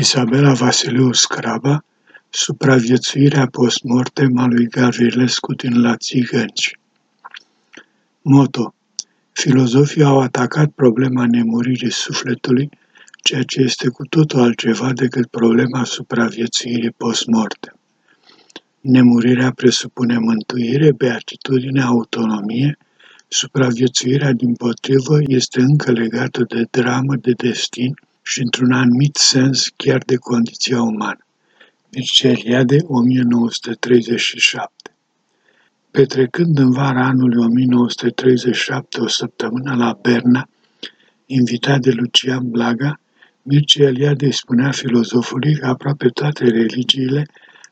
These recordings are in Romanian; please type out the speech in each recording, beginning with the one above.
Isabela Vasiliu Scraba, Supraviețuirea post-mortem a lui Gavrilescu din La Țigănci. Moto. Filozofii au atacat problema nemuririi sufletului, ceea ce este cu totul altceva decât problema supraviețuirii post-mortem. Nemurirea presupune mântuire, beatitudine, autonomie, supraviețuirea din potrivă este încă legată de dramă, de destin, și, într-un anumit sens, chiar de condiția umană. Mircea Eliade, 1937 Petrecând în vara anului 1937 o săptămână la Berna, invitat de Lucian Blaga, Mircea Eliade îi spunea filozofului că aproape toate religiile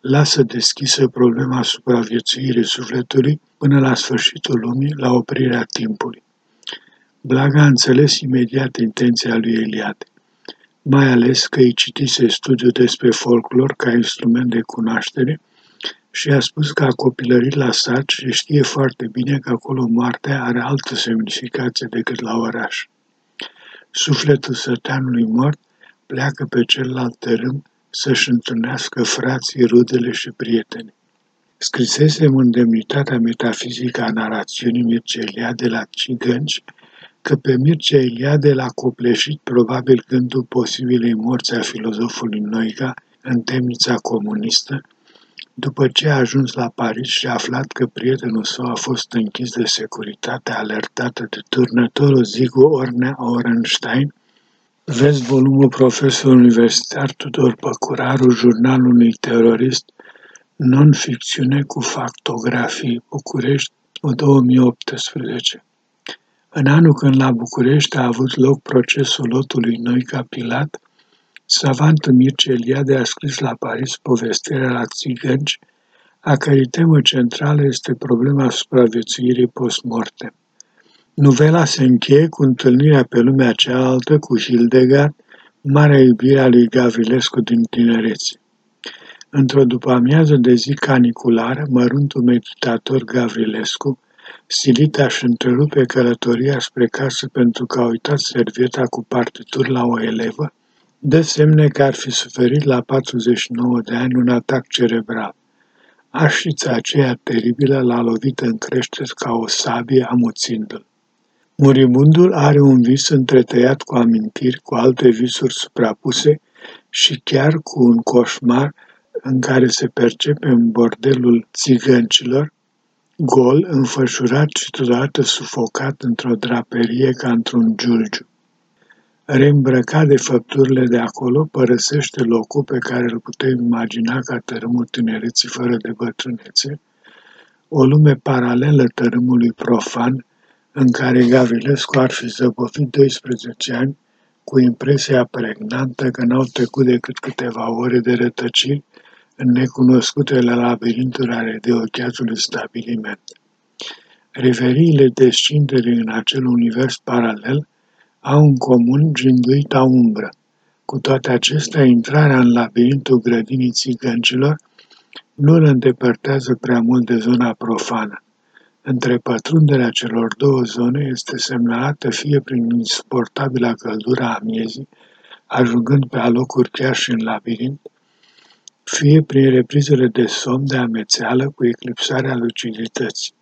lasă deschisă problema supraviețuirii sufletului până la sfârșitul lumii, la oprirea timpului. Blaga a înțeles imediat intenția lui Eliade mai ales că îi citise studiul despre folclor ca instrument de cunoaștere și a spus că a copilărit la sat și știe foarte bine că acolo moartea are altă semnificație decât la oraș. Sufletul săteanului mort pleacă pe celălalt tărâm să-și întâlnească frații, rudele și prieteni. Scrisesem în demnitatea metafizică a narațiunii Mircelia de la Cigânci că pe Mircea Eliade l-a copleșit probabil gândul posibilei morți a filozofului Noica în temnița comunistă, după ce a ajuns la Paris și a aflat că prietenul său a fost închis de securitate alertată de turnătorul Zigu Ornea Orenstein, vezi volumul profesor universitar Tudor Păcuraru, jurnalul unui terorist, non-ficțiune cu factografii, București, 2018. În anul când la București a avut loc procesul lotului Noica Pilat, savantul Mircea Eliade a scris la Paris povestirea la țigănci, a cărei temă centrală este problema supraviețuirii post-mortem. Novela se încheie cu întâlnirea pe lumea cealaltă cu Hildegard, marea iubire a lui Gavrilescu din tinerețe. Într-o după-amiază de zi caniculară, măruntul meditator Gavrilescu Silit a-și întrerupe călătoria spre casă pentru că a uitat servieta cu partituri la o elevă, dă semne că ar fi suferit la 49 de ani un atac cerebral. Așița aceea teribilă l-a lovit în creștere ca o sabie amuțindu-l. Muribundul are un vis întretăiat cu amintiri, cu alte visuri suprapuse și chiar cu un coșmar în care se percepe în bordelul țigăncilor gol, înfășurat și totodată sufocat într-o draperie ca într-un giulgiu. Reîmbrăcat de făpturile de acolo, părăsește locul pe care îl putem imagina ca tărâmul tinereții fără de bătrânețe, o lume paralelă tărâmului profan, în care Gavilescu ar fi zăbovit 12 ani, cu impresia pregnantă că n-au trecut decât câteva ore de rătăciri în necunoscutele labirinturi ale deocheatului stabiliment. Reveriile descinderii în acel univers paralel au în comun ginduita umbră. Cu toate acestea, intrarea în labirintul grădinii țigăncilor nu îl îndepărtează prea mult de zona profană. Între pătrunderea celor două zone este semnalată fie prin insuportabila căldura a miezii, ajungând pe alocuri chiar și în labirint, fie prin reprizele de somn de amețeală cu eclipsarea lucidității.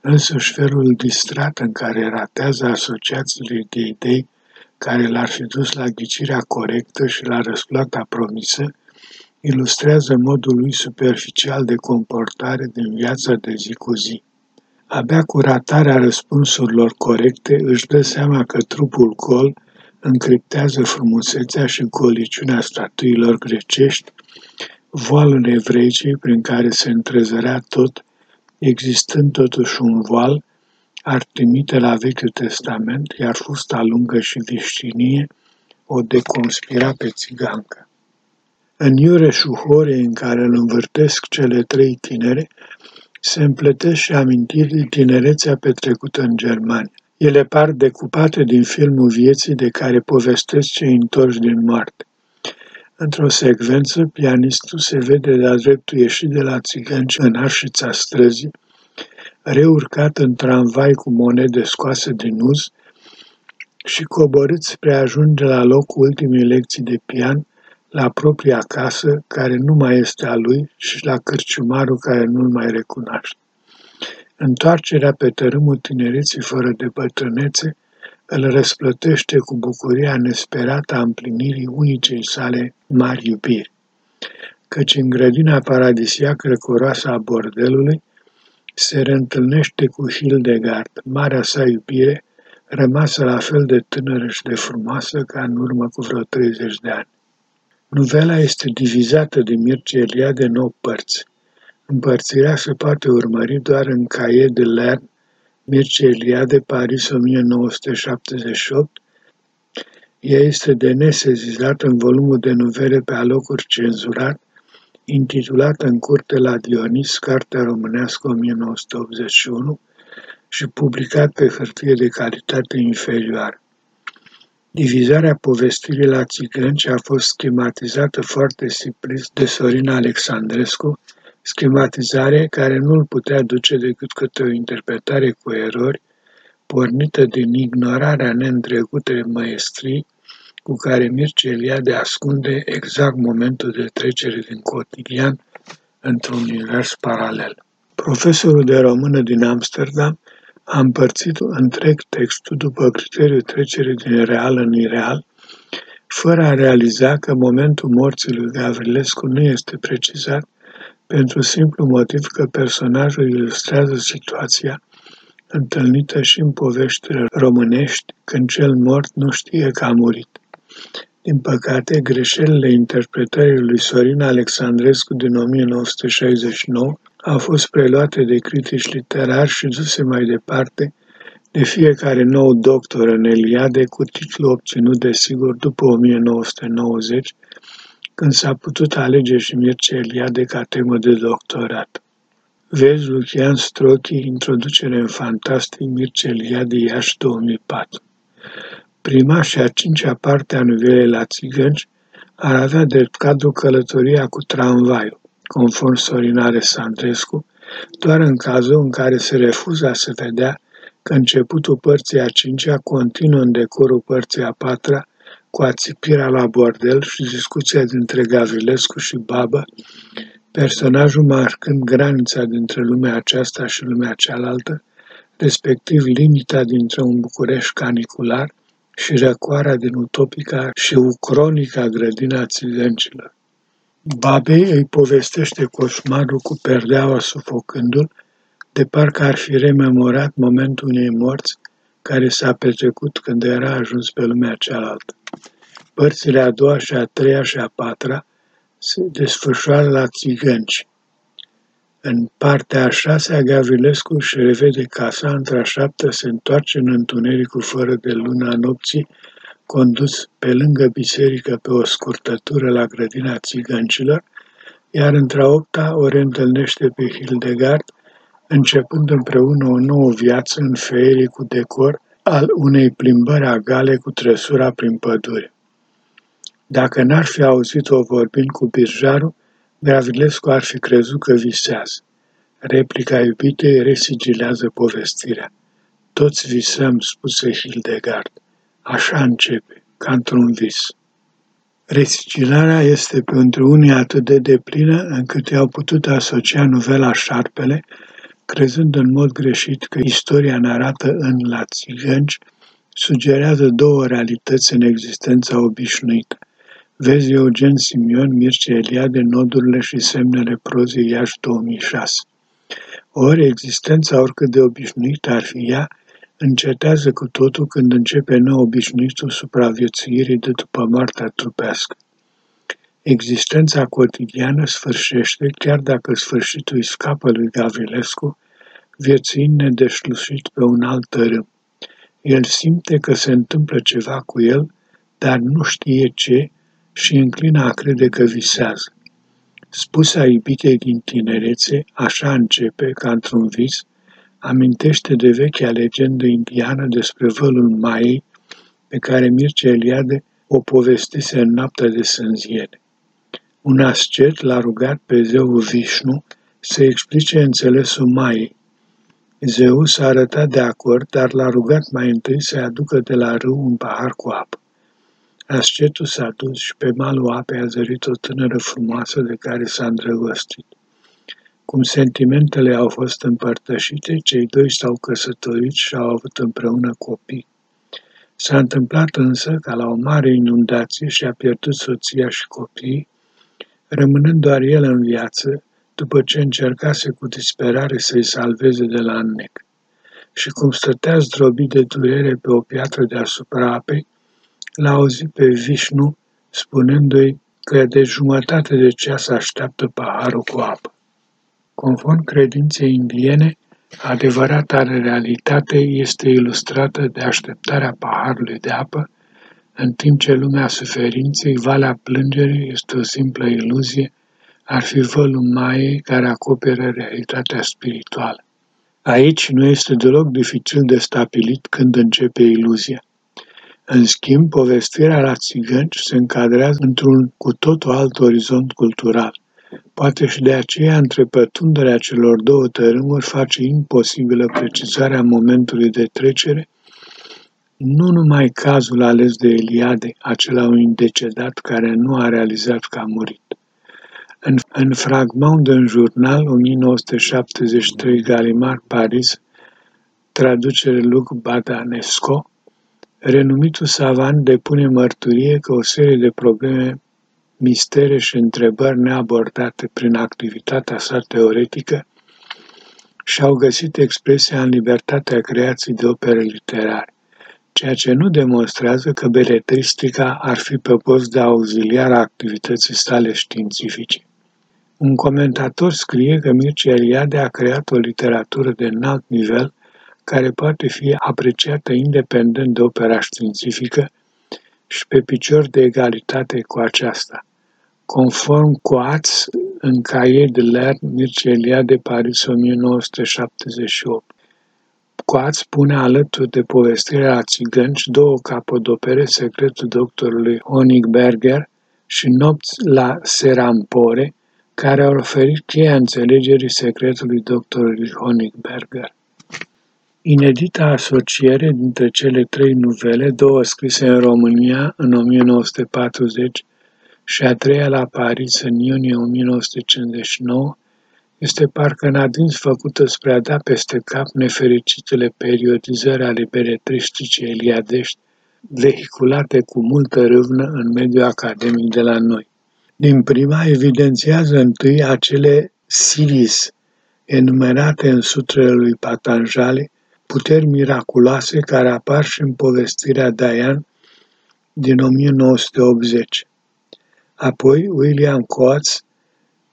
Însuși felul distrat în care ratează asociațiile de idei care l-ar fi dus la ghicirea corectă și la răsplata promisă, ilustrează modul lui superficial de comportare din viața de zi cu zi. Abia cu ratarea răspunsurilor corecte își dă seama că trupul gol încriptează frumusețea și goliciunea statuilor grecești voalul evreicii prin care se întrezărea tot, existând totuși un voal, ar trimite la Vechiul Testament, iar fusta lungă și vișcinie o deconspira pe țigancă. În iureșul horei în care îl învârtesc cele trei tinere, se împletesc și amintiri din tinerețea petrecută în Germania. Ele par decupate din filmul vieții de care povestesc cei întorși din moarte. Într-o secvență, pianistul se vede de-a dreptul ieșit de la țigănci în arșița străzii, reurcat în tramvai cu monede scoase din uz și coborât spre a ajunge la locul ultimei lecții de pian, la propria casă care nu mai este a lui și la cârciumarul care nu-l mai recunoaște. Întoarcerea pe tărâmul tinereții fără de bătrânețe îl răsplătește cu bucuria nesperată a împlinirii unicei sale mari iubiri. Căci în grădina paradisiacă răcoroasă a bordelului se reîntâlnește cu Hildegard, marea sa iubire, rămasă la fel de tânără și de frumoasă ca în urmă cu vreo 30 de ani. Novela este divizată de Mircea Eliade în 8 părți. Împărțirea se poate urmări doar în Caie de Lern, Mircea Eliade, Paris 1978. Ea este de nesezizat în volumul de novele pe alocuri cenzurat, intitulată În curte la Dionis, Cartea Românească 1981 și publicat pe hârtie de calitate inferioară. Divizarea povestirii la țigănci a fost schematizată foarte simplist de Sorin Alexandrescu, schematizare care nu îl putea duce decât către o interpretare cu erori, pornită din ignorarea neîntregutei măestrii cu care Mircea Eliade ascunde exact momentul de trecere din cotidian într-un univers paralel. Profesorul de română din Amsterdam a împărțit întreg textul după criteriul trecerii din real în ireal, fără a realiza că momentul morții lui Gavrilescu nu este precizat pentru simplu motiv că personajul ilustrează situația întâlnită și în poveștile românești când cel mort nu știe că a murit. Din păcate, greșelile interpretării lui Sorin Alexandrescu din 1969 au fost preluate de critici literari și duse mai departe de fiecare nou doctor în Eliade cu titlu obținut de sigur după 1990, când s-a putut alege și Mircea Eliade ca temă de doctorat. Vezi Lucian Strochi, introducere în fantastic Mircea Eliade Iași 2004. Prima și a cincea parte a novelei la țigănci ar avea drept cadru călătoria cu tramvaiul, conform Sorin Alessandrescu, doar în cazul în care se refuza să vedea că începutul părții a cincea continuă în decorul părții a patra cu ațipirea la bordel și discuția dintre Gavrilescu și Babă, personajul marcând granița dintre lumea aceasta și lumea cealaltă, respectiv limita dintre un București canicular și răcoarea din utopica și ucronica grădina țigăncilor. Babei îi povestește coșmarul cu perdeaua sufocându-l, de parcă ar fi rememorat momentul unei morți care s-a petrecut când era ajuns pe lumea cealaltă. Părțile a doua și a treia și a patra se desfășoară la țigănci. În partea a șasea, Gavrilescu își revede casa, într-a șaptă se întoarce în întunericul fără de luna nopții, condus pe lângă biserică pe o scurtătură la grădina țigăncilor, iar într-a opta o reîntâlnește pe Hildegard, începând împreună o nouă viață în feerii cu decor al unei plimbări agale cu trăsura prin pădure. Dacă n-ar fi auzit-o vorbind cu birjarul, Gravilescu ar fi crezut că visează. Replica iubitei resigilează povestirea. Toți visăm, spuse Hildegard. Așa începe, ca într-un vis. Resigilarea este pentru unii atât de deplină încât i-au putut asocia novela Șarpele, crezând în mod greșit că istoria narată în La Țigănci sugerează două realități în existența obișnuită. Vezi Eugen Simion, Mircea Eliade, Nodurile și semnele prozei Iași 2006. Ori existența, oricât de obișnuită ar fi ea, încetează cu totul când începe neobișnuitul supraviețuirii de după moartea trupească. Existența cotidiană sfârșește, chiar dacă sfârșitul îi scapă lui Gavrilescu, viețuind nedeșlușit pe un alt tărâm. El simte că se întâmplă ceva cu el, dar nu știe ce și înclină a crede că visează. Spusea iubitei din tinerețe, așa începe, ca într-un vis, amintește de vechea legendă indiană despre vălul Maiei, pe care Mircea Eliade o povestise în noaptea de sânziere. Un ascet l-a rugat pe zeul Vișnu să explice înțelesul Maiei. Zeus a arătat de acord, dar l-a rugat mai întâi să-i aducă de la râu un pahar cu apă. Ascetul s-a dus și pe malul apei a zărit o tânără frumoasă de care s-a îndrăgostit. Cum sentimentele au fost împărtășite, cei doi s-au căsătorit și au avut împreună copii. S-a întâmplat însă ca la o mare inundație și-a pierdut soția și copiii, rămânând doar el în viață, după ce încercase cu disperare să-i salveze de la înnec. Și cum stătea zdrobit de durere pe o piatră deasupra apei, l-a auzit pe Vishnu spunându-i că de jumătate de ceas așteaptă paharul cu apă. Conform credinței indiene, adevărata realitate este ilustrată de așteptarea paharului de apă, în timp ce lumea suferinței, valea plângerii, este o simplă iluzie, ar fi vălul maiei care acoperă realitatea spirituală. Aici nu este deloc dificil de stabilit când începe iluzia. În schimb, povestirea la țigăni se încadrează într-un cu totul alt orizont cultural. Poate și de aceea întrepătunderea celor două tărâmuri face imposibilă precizarea momentului de trecere, nu numai cazul ales de Eliade, acela un decedat care nu a realizat că a murit. În, în fragment din jurnal 1973 Galimar Paris, traducere Luc Badanesco, renumitul savant depune mărturie că o serie de probleme mistere și întrebări neabordate prin activitatea sa teoretică și-au găsit expresia în libertatea creației de opere literare, ceea ce nu demonstrează că beletristica ar fi pe post de auxiliar a activității sale științifice. Un comentator scrie că Mircea Eliade a creat o literatură de înalt nivel care poate fi apreciată independent de opera științifică și pe picior de egalitate cu aceasta. Conform Coates, în Cahiers de l'Art, Mircea Eliade, Paris 1978. Coates pune alături de povestirea la țigănci două capodopere, Secretul doctorului Honigberger și Nopți la Serampore, care au oferit cheia înțelegerii secretului doctorului Honigberger. Inedita asociere dintre cele trei nuvele, două scrise în România în 1940 și a treia la Paris în iunie 1959, este parcă în adins făcută spre a da peste cap nefericitele periodizări ale beletristicii eliadești, vehiculate cu multă râvnă în mediul academic de la noi. Din prima evidențiază întâi acele silis enumerate în sutrele lui Patanjali, puteri miraculoase care apar și în povestirea Dayan din 1980. Apoi, William Coates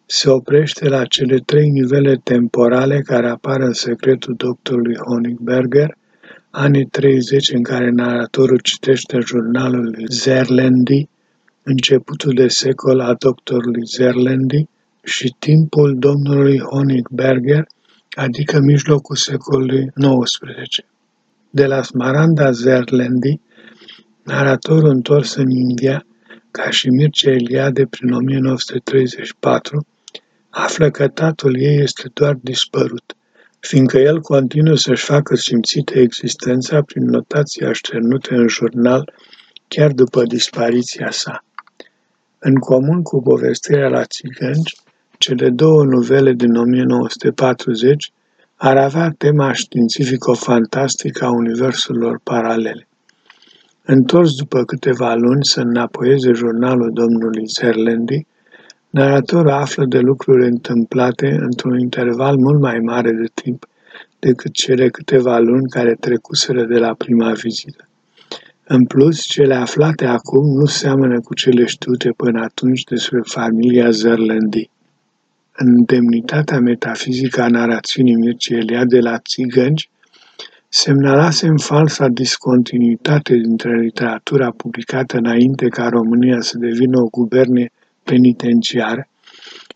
se oprește la cele trei nivele temporale care apar în secretul doctorului Honigberger, anii 30 în care naratorul citește jurnalul lui Zerlendi, începutul de secol a doctorului Zerlendi și timpul domnului Honigberger, adică mijlocul secolului XIX. De la Smaranda Zerlendi, naratorul întors în India, ca și Mircea Eliade prin 1934, află că tatăl ei este doar dispărut, fiindcă el continuă să-și facă simțită existența prin notații așternute în jurnal chiar după dispariția sa. În comun cu povestirea la țigănci, cele două novele din 1940 ar avea tema științifico-fantastică a universurilor paralele. Întors după câteva luni să înapoieze jurnalul domnului Zerlendi, naratorul află de lucruri întâmplate într-un interval mult mai mare de timp decât cele câteva luni care trecuseră de la prima vizită. În plus, cele aflate acum nu seamănă cu cele știute până atunci despre familia Zerlendi. În demnitatea metafizică a narațiunii Mircea Eliade la țigănci, semnalasem falsa discontinuitate dintre literatura publicată înainte ca România să devină o gubernie penitenciară,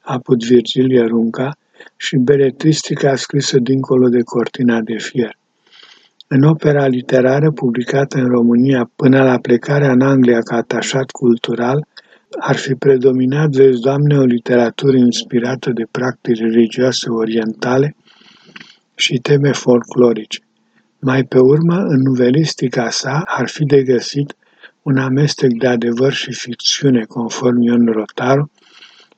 apud Virgilia Runca, și beletristica scrisă dincolo de cortina de fier. În opera literară publicată în România până la plecarea în Anglia ca atașat cultural, ar fi predominat, vezi, Doamne, o literatură inspirată de practici religioase orientale și teme folclorice. Mai pe urmă, în nuvelistica sa, ar fi de găsit un amestec de adevăr și ficțiune, conform Ion Rotaru,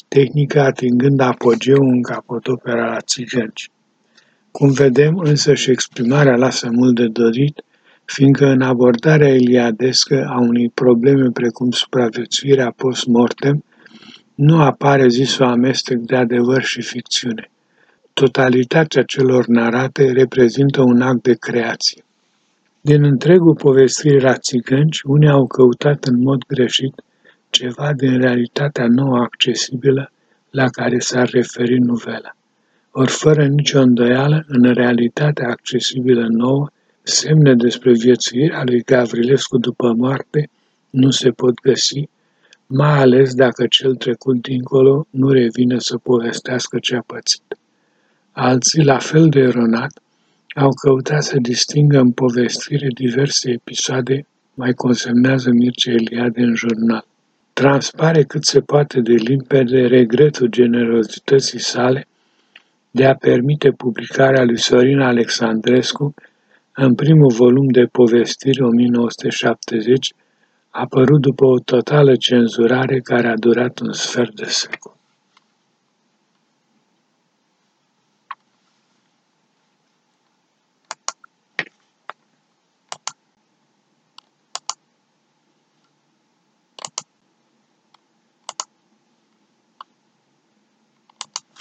tehnica atingând apogeul în capotopera la țigănci. Cum vedem, însă și exprimarea lasă mult de dorit, fiindcă în abordarea iliadescă a unei probleme precum supraviețuirea post-mortem, nu apare zisul amestec de adevăr și ficțiune. Totalitatea celor narate reprezintă un act de creație. Din întregul povestire la țigănci, unii au căutat în mod greșit ceva din realitatea nouă accesibilă la care s-ar referi novela. Ori fără nicio îndoială, în realitatea accesibilă nouă, semne despre viețuirea lui Gavrilescu după moarte nu se pot găsi, mai ales dacă cel trecut dincolo nu revine să povestească ce a pățit. Alții, la fel de eronat, au căutat să distingă în povestire diverse episoade, mai consemnează Mircea Eliade în jurnal. Transpare cât se poate de limpede regretul generozității sale de a permite publicarea lui Sorin Alexandrescu în primul volum de povestiri 1970, apărut după o totală cenzurare care a durat un sfert de secol.